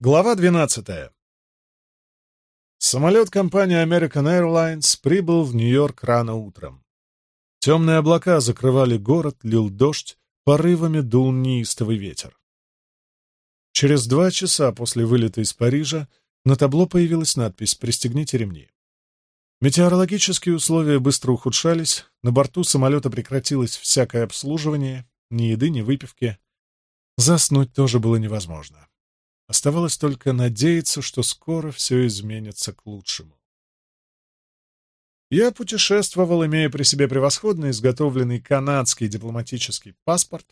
Глава 12. Самолет компании American Airlines прибыл в Нью-Йорк рано утром. Темные облака закрывали город, лил дождь, порывами дул неистовый ветер. Через два часа после вылета из Парижа на табло появилась надпись «Пристегните ремни». Метеорологические условия быстро ухудшались, на борту самолета прекратилось всякое обслуживание, ни еды, ни выпивки. Заснуть тоже было невозможно. Оставалось только надеяться, что скоро все изменится к лучшему. Я путешествовал, имея при себе превосходно изготовленный канадский дипломатический паспорт,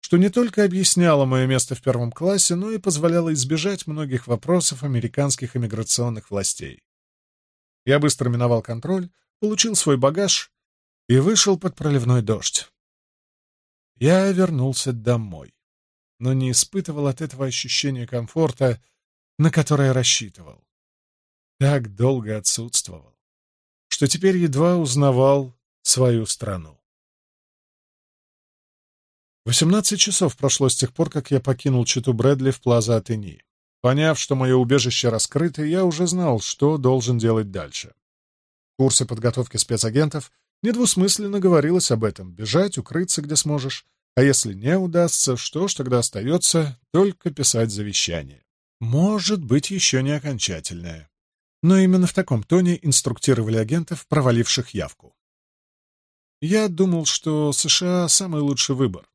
что не только объясняло мое место в первом классе, но и позволяло избежать многих вопросов американских иммиграционных властей. Я быстро миновал контроль, получил свой багаж и вышел под проливной дождь. Я вернулся домой но не испытывал от этого ощущения комфорта, на которое рассчитывал. Так долго отсутствовал, что теперь едва узнавал свою страну. 18 часов прошло с тех пор, как я покинул читу Брэдли в Плаза Атени. Поняв, что мое убежище раскрыто, я уже знал, что должен делать дальше. В курсе подготовки спецагентов недвусмысленно говорилось об этом — бежать, укрыться, где сможешь, а если не удастся, что ж тогда остается? Только писать завещание. Может быть, еще не окончательное. Но именно в таком тоне инструктировали агентов, проваливших явку. Я думал, что США — самый лучший выбор.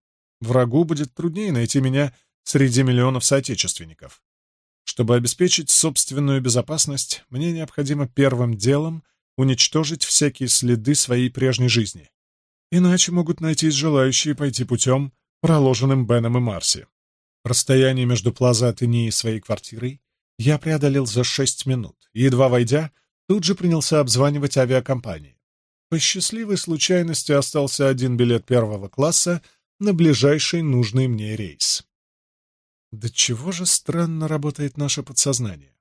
Врагу будет труднее найти меня среди миллионов соотечественников. Чтобы обеспечить собственную безопасность, мне необходимо первым делом уничтожить всякие следы своей прежней жизни иначе могут найти желающие пойти путем, проложенным Беном и Марси. Расстояние между Плазатыни и своей квартирой я преодолел за шесть минут, и, едва войдя, тут же принялся обзванивать авиакомпании. По счастливой случайности остался один билет первого класса на ближайший нужный мне рейс. Да чего же странно работает наше подсознание.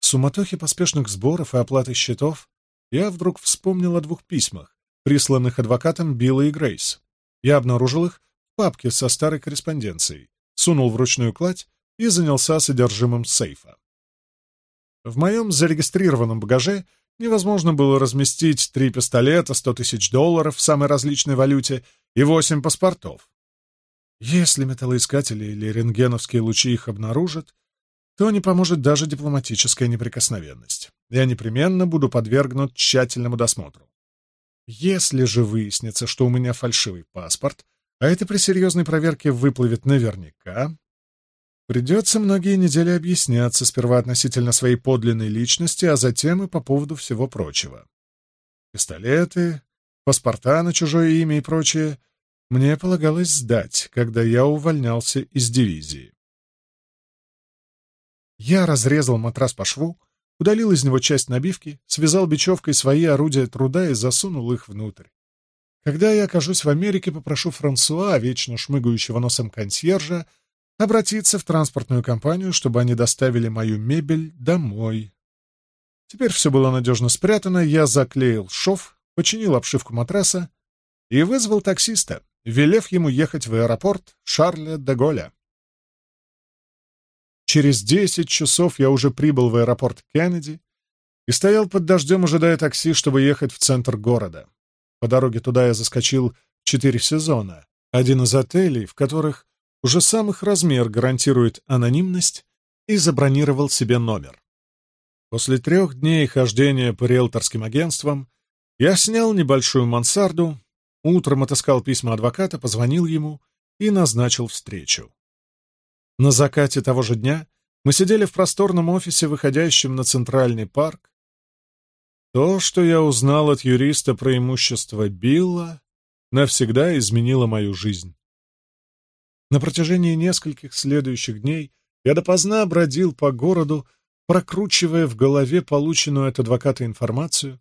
В суматохе поспешных сборов и оплаты счетов я вдруг вспомнил о двух письмах, присланных адвокатом Билла и Грейс. Я обнаружил их в папке со старой корреспонденцией, сунул в ручную кладь и занялся содержимым сейфа. В моем зарегистрированном багаже невозможно было разместить три пистолета, сто тысяч долларов в самой различной валюте и восемь паспортов. Если металлоискатели или рентгеновские лучи их обнаружат, то не поможет даже дипломатическая неприкосновенность. Я непременно буду подвергнут тщательному досмотру. Если же выяснится, что у меня фальшивый паспорт, а это при серьезной проверке выплывет наверняка, придется многие недели объясняться сперва относительно своей подлинной личности, а затем и по поводу всего прочего. Пистолеты, паспорта на чужое имя и прочее мне полагалось сдать, когда я увольнялся из дивизии. Я разрезал матрас по шву, удалил из него часть набивки, связал бечевкой свои орудия труда и засунул их внутрь. Когда я окажусь в Америке, попрошу Франсуа, вечно шмыгающего носом консьержа, обратиться в транспортную компанию, чтобы они доставили мою мебель домой. Теперь все было надежно спрятано, я заклеил шов, починил обшивку матраса и вызвал таксиста, велев ему ехать в аэропорт Шарля де Голля. Через десять часов я уже прибыл в аэропорт Кеннеди и стоял под дождем, ожидая такси, чтобы ехать в центр города. По дороге туда я заскочил в четыре сезона, один из отелей, в которых уже сам их размер гарантирует анонимность, и забронировал себе номер. После трех дней хождения по риэлторским агентствам я снял небольшую мансарду, утром отыскал письма адвоката, позвонил ему и назначил встречу. На закате того же дня мы сидели в просторном офисе, выходящем на центральный парк. То, что я узнал от юриста про имущество Билла, навсегда изменило мою жизнь. На протяжении нескольких следующих дней я допоздна бродил по городу, прокручивая в голове полученную от адвоката информацию,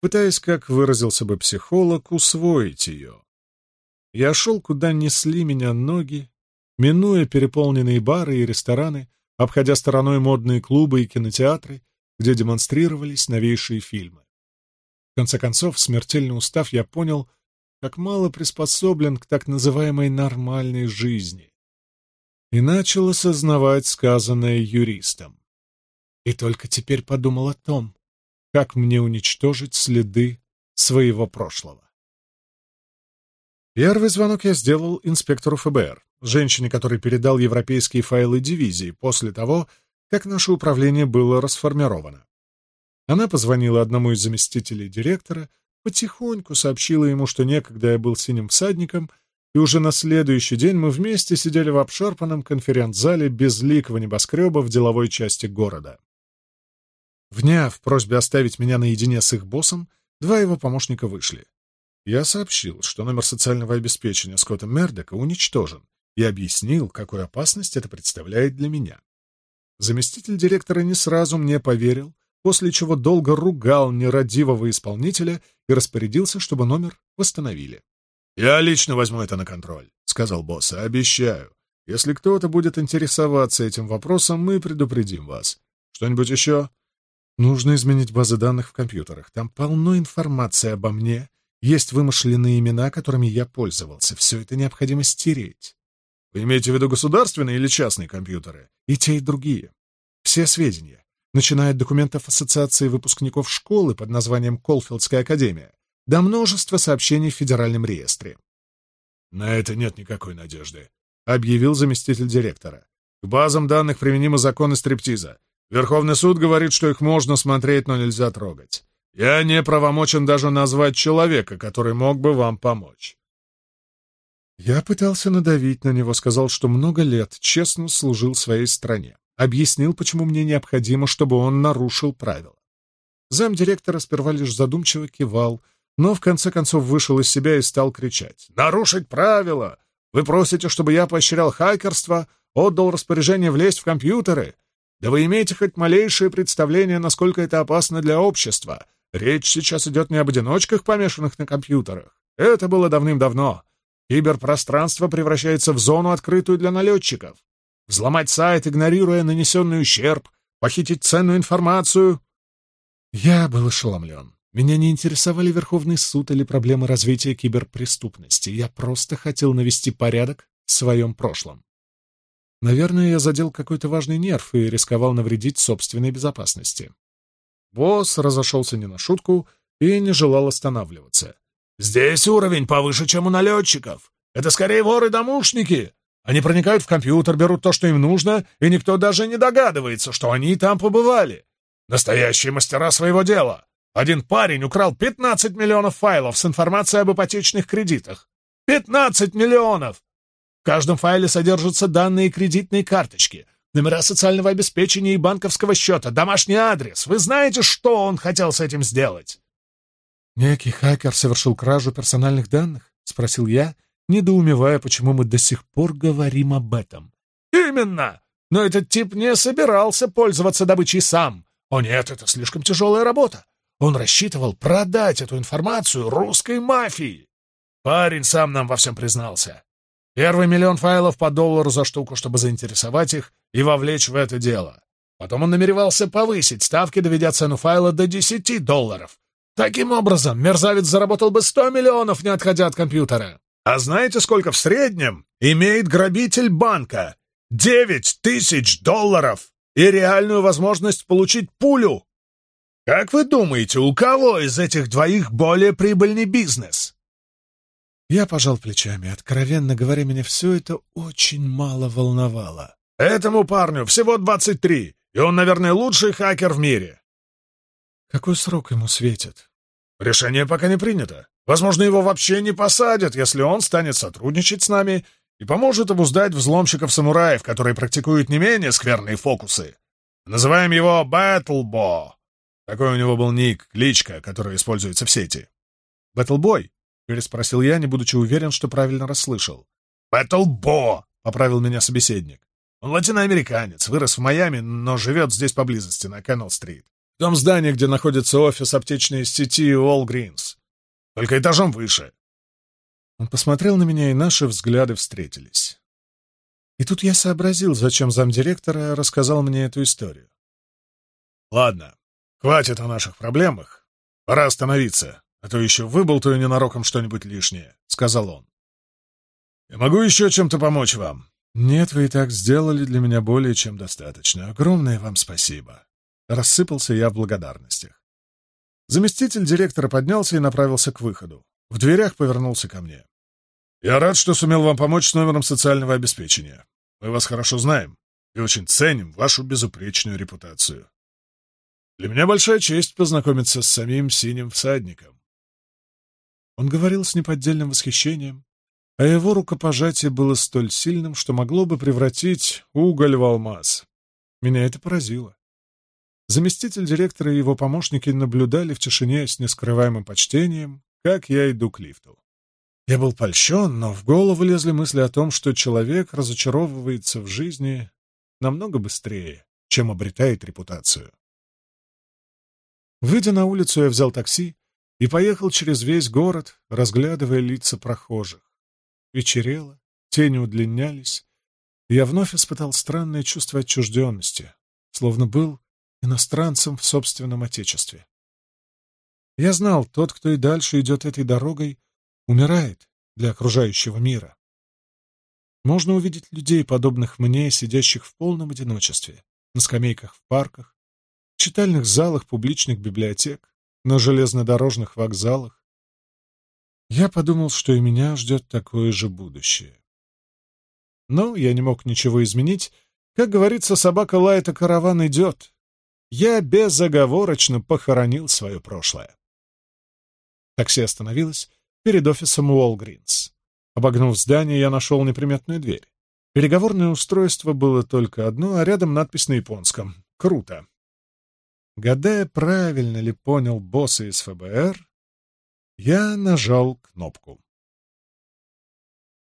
пытаясь, как выразился бы психолог, усвоить ее. Я шел, куда несли меня ноги, минуя переполненные бары и рестораны, обходя стороной модные клубы и кинотеатры, где демонстрировались новейшие фильмы. В конце концов, смертельно устав, я понял, как мало приспособлен к так называемой нормальной жизни. И начал осознавать сказанное юристом. И только теперь подумал о том, как мне уничтожить следы своего прошлого. Первый звонок я сделал инспектору ФБР, женщине, который передал европейские файлы дивизии после того, как наше управление было расформировано. Она позвонила одному из заместителей директора, потихоньку сообщила ему, что некогда я был синим всадником, и уже на следующий день мы вместе сидели в обшарпанном конференц-зале безликого небоскреба в деловой части города. Вняв просьбе оставить меня наедине с их боссом, два его помощника вышли — я сообщил, что номер социального обеспечения Скотта Мердека уничтожен и объяснил, какую опасность это представляет для меня. Заместитель директора не сразу мне поверил, после чего долго ругал нерадивого исполнителя и распорядился, чтобы номер восстановили. «Я лично возьму это на контроль», — сказал босс, — «обещаю. Если кто-то будет интересоваться этим вопросом, мы предупредим вас. Что-нибудь еще?» «Нужно изменить базы данных в компьютерах. Там полно информации обо мне есть вымышленные имена, которыми я пользовался. Все это необходимо стереть. Вы имеете в виду государственные или частные компьютеры? И те, и другие. Все сведения, начиная от документов Ассоциации выпускников школы под названием Колфилдская академия, до множества сообщений в Федеральном реестре. «На это нет никакой надежды», — объявил заместитель директора. «К базам данных применимы законы стриптиза. Верховный суд говорит, что их можно смотреть, но нельзя трогать. Я не правомочен даже назвать человека, который мог бы вам помочь. Я пытался надавить на него, сказал, что много лет честно служил своей стране. Объяснил, почему мне необходимо, чтобы он нарушил правила. Замдиректора сперва лишь задумчиво кивал, но в конце концов вышел из себя и стал кричать. «Нарушить правила! Вы просите, чтобы я поощрял хакерство, отдал распоряжение влезть в компьютеры? Да вы имеете хоть малейшее представление, насколько это опасно для общества, Речь сейчас идет не об одиночках, помешанных на компьютерах. Это было давным-давно. Киберпространство превращается в зону, открытую для налетчиков. Взломать сайт, игнорируя нанесенный ущерб, похитить ценную информацию. Я был ошеломлен. Меня не интересовали Верховный суд или проблемы развития киберпреступности. Я просто хотел навести порядок в своем прошлом. Наверное, я задел какой-то важный нерв и рисковал навредить собственной безопасности. Босс разошелся не на шутку и не желал останавливаться. «Здесь уровень повыше, чем у налетчиков. Это скорее воры-домушники. Они проникают в компьютер, берут то, что им нужно, и никто даже не догадывается, что они там побывали. Настоящие мастера своего дела. Один парень украл 15 миллионов файлов с информацией об ипотечных кредитах. 15 миллионов! В каждом файле содержатся данные кредитной карточки — Номера социального обеспечения и банковского счета, домашний адрес. Вы знаете, что он хотел с этим сделать?» «Некий хакер совершил кражу персональных данных?» — спросил я, недоумевая, почему мы до сих пор говорим об этом. «Именно! Но этот тип не собирался пользоваться добычей сам. О нет, это слишком тяжелая работа. Он рассчитывал продать эту информацию русской мафии. Парень сам нам во всем признался. Первый миллион файлов по доллару за штуку, чтобы заинтересовать их и вовлечь в это дело. Потом он намеревался повысить ставки, доведя цену файла до 10 долларов. Таким образом, мерзавец заработал бы 100 миллионов, не отходя от компьютера. А знаете, сколько в среднем имеет грабитель банка? 9 тысяч долларов и реальную возможность получить пулю. Как вы думаете, у кого из этих двоих более прибыльный бизнес? Я пожал плечами. Откровенно говоря, меня все это очень мало волновало. «Этому парню всего двадцать три, и он, наверное, лучший хакер в мире». «Какой срок ему светит?» «Решение пока не принято. Возможно, его вообще не посадят, если он станет сотрудничать с нами и поможет обуздать взломщиков-самураев, которые практикуют не менее скверные фокусы. Называем его Бэттлбо. Такой у него был ник, кличка, которая используется в сети. Бэтлбой переспросил я, не будучи уверен, что правильно расслышал. Бэтлбо, — поправил меня собеседник. «Он латиноамериканец, вырос в Майами, но живет здесь поблизости, на Канал-стрит. В том здании, где находится офис аптечной сети All Greens. Только этажом выше». Он посмотрел на меня, и наши взгляды встретились. И тут я сообразил, зачем замдиректора рассказал мне эту историю. «Ладно, хватит о наших проблемах. Пора остановиться», а то еще выболтаю ненароком что-нибудь лишнее», — сказал он. «Я могу еще чем-то помочь вам?» «Нет, вы и так сделали для меня более чем достаточно. Огромное вам спасибо». Рассыпался я в благодарностях. Заместитель директора поднялся и направился к выходу. В дверях повернулся ко мне. «Я рад, что сумел вам помочь с номером социального обеспечения. Мы вас хорошо знаем и очень ценим вашу безупречную репутацию. Для меня большая честь познакомиться с самим синим всадником. Он говорил с неподдельным восхищением, а его рукопожатие было столь сильным, что могло бы превратить уголь в алмаз. Меня это поразило. Заместитель директора и его помощники наблюдали в тишине с нескрываемым почтением, как я иду к лифту. Я был польщен, но в голову лезли мысли о том, что человек разочаровывается в жизни намного быстрее, чем обретает репутацию. Выйдя на улицу, я взял такси и поехал через весь город, разглядывая лица прохожих. Вечерело, тени удлинялись, и я вновь испытал странное чувство отчужденности, словно был иностранцем в собственном отечестве. Я знал, тот, кто и дальше идет этой дорогой, умирает для окружающего мира. Можно увидеть людей, подобных мне, сидящих в полном одиночестве, на скамейках в парках, в читальных залах публичных библиотек, на железнодорожных вокзалах. Я подумал, что и меня ждет такое же будущее. Но я не мог ничего изменить. Как говорится, собака лает, а караван идет. Я безоговорочно похоронил свое прошлое. Такси остановилось перед офисом Уолгринс. Обогнув здание, я нашел неприметную дверь. Переговорное устройство было только одно, а рядом надпись на японском «Круто». Гаде правильно ли понял босс из ФБР, я нажал кнопку.